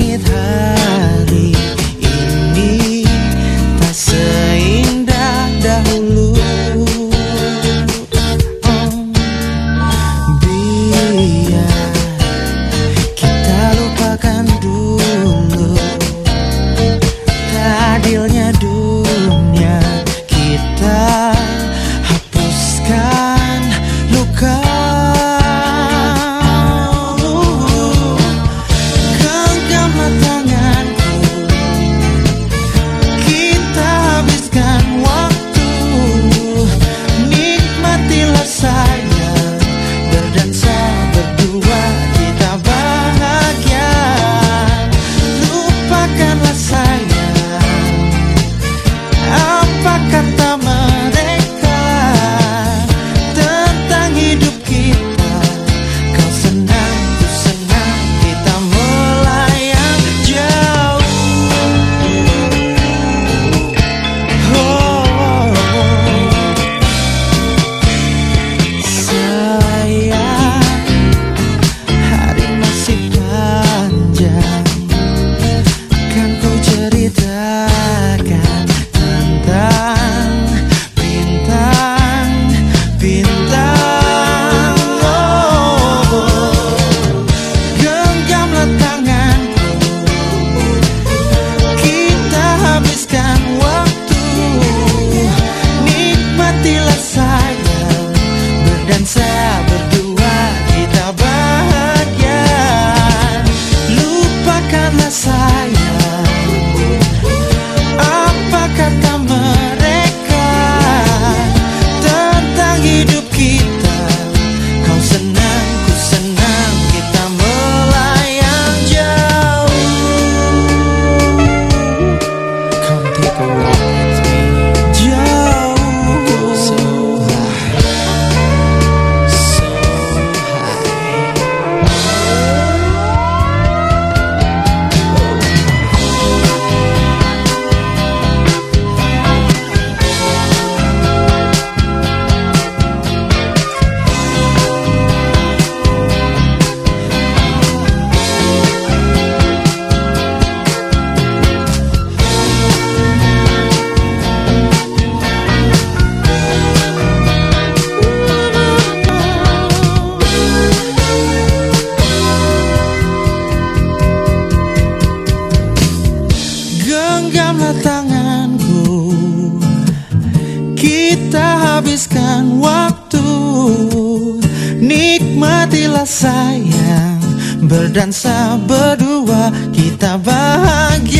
langit hari ini tak seindah dahulu oh. Biar kita lupakan dulu Adilnya dunia kita hapuskan luka Nikmatilah sayang Berdansa berdua kita bahagia